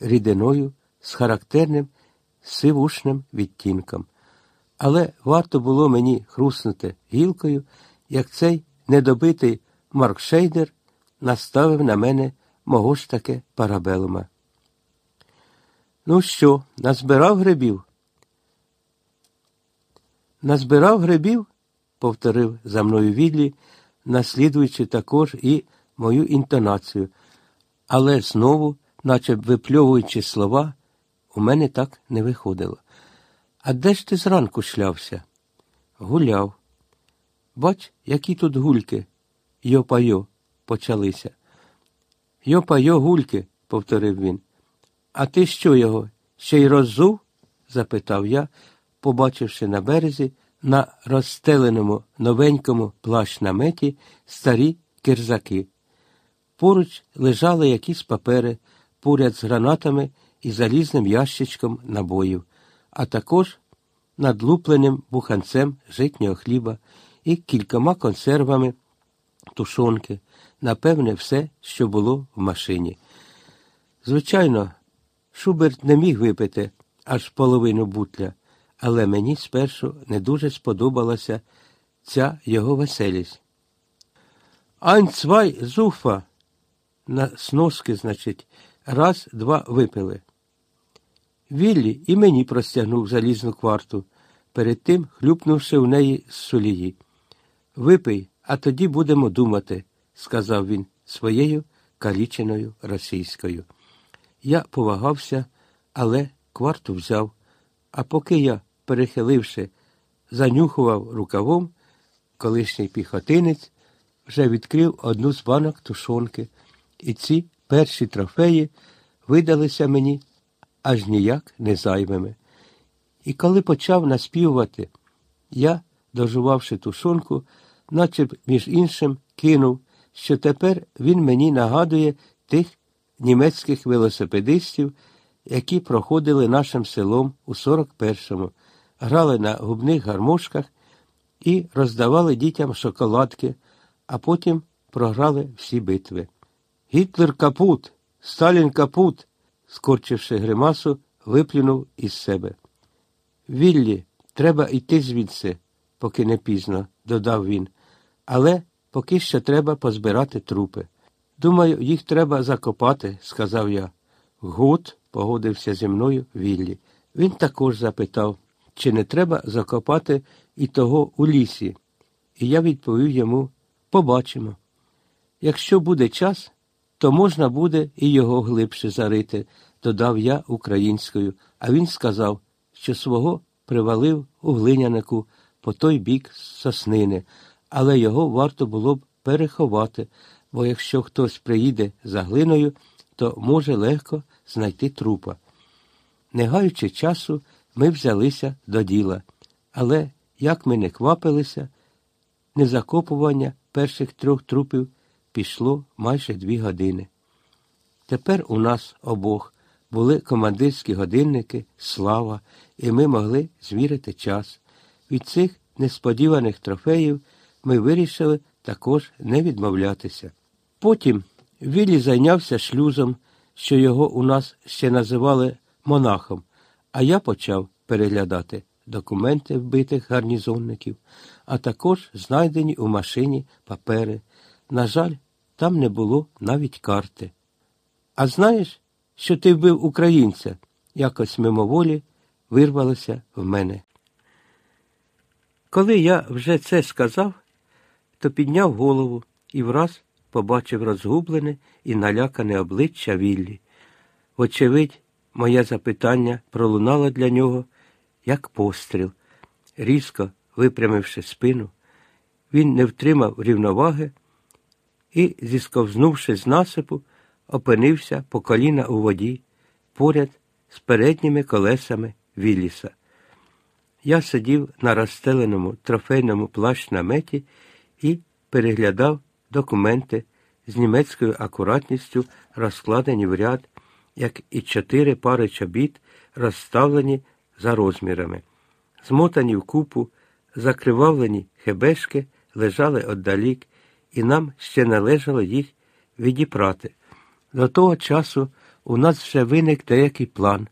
рідиною з характерним сивушним відтінком. Але варто було мені хруснути гілкою, як цей недобитий Маркшейдер наставив на мене мого ж таки парабелума. Ну що, назбирав грибів? Назбирав грибів, повторив за мною Відлі, наслідуючи також і мою інтонацію, але знову, наче випльовуючи слова, у мене так не виходило. А де ж ти зранку шлявся? Гуляв. Бач, які тут гульки, йо-пайо, почалися. Йо-пайо гульки, повторив він. А ти що його? Ще й роззув? запитав я, побачивши на березі на розстеленому новенькому плащ наметі старі кирзаки. Поруч лежали якісь папери, поряд з гранатами і залізним ящичком набоїв, а також надлупленим буханцем житнього хліба і кількома консервами тушонки, напевне, все, що було в машині. Звичайно, Шуберт не міг випити аж половину бутля, але мені спершу не дуже сподобалася ця його веселість. Ань-цвай зуфа. На сноски, значить, раз, два випили. Віллі і мені простягнув залізну кварту, перед тим хлюпнувши в неї з солії. Випий, а тоді будемо думати, сказав він своєю каліченою російською. Я повагався, але кварту взяв, а поки я, перехиливши, занюхував рукавом, колишній піхотинець вже відкрив одну з банок тушонки, і ці перші трофеї видалися мені аж ніяк не зайвими. І коли почав наспівувати, я, дожувавши тушонку, наче б, між іншим, кинув, що тепер він мені нагадує тих німецьких велосипедистів, які проходили нашим селом у 41-му, грали на губних гармошках і роздавали дітям шоколадки, а потім програли всі битви. Гітлер капут, Сталін капут, скорчивши гримасу, виплюнув із себе. Віллі, треба йти звідси, поки не пізно, додав він. Але поки ще треба позбирати трупи. Думаю, їх треба закопати, сказав я. Гуд, погодився зі мною Віллі. Він також запитав, чи не треба закопати і того у лісі. І я відповів йому побачимо. Якщо буде час, то можна буде і його глибше зарити, додав я українською, а він сказав, що свого привалив у глинянику по той бік соснини, але його варто було б переховати, бо якщо хтось приїде за глиною, то може легко знайти трупа. Не гаючи часу, ми взялися до діла, але як ми не квапилися, незакопування перших трьох трупів пішло майже дві години. Тепер у нас обох були командирські годинники, слава, і ми могли звірити час. Від цих несподіваних трофеїв ми вирішили також не відмовлятися. Потім Віллі зайнявся шлюзом, що його у нас ще називали монахом, а я почав переглядати документи вбитих гарнізонників, а також знайдені у машині папери. На жаль, там не було навіть карти. А знаєш, що ти вбив українця? Якось мимоволі вирвалося в мене. Коли я вже це сказав, то підняв голову і враз побачив розгублене і налякане обличчя Віллі. Вочевидь, моє запитання пролунало для нього, як постріл. Різко випрямивши спину, він не втримав рівноваги і, зісковзнувши з насипу, опинився по коліна у воді поряд з передніми колесами Вілліса. Я сидів на розстеленому трофейному плащ наметі і переглядав документи з німецькою акуратністю, розкладені в ряд, як і чотири пари чобіт, розставлені за розмірами. Змотані в купу, закривавлені хебешки лежали отдалік, і нам ще належало їх відіпрати. До того часу у нас вже виник деякий план.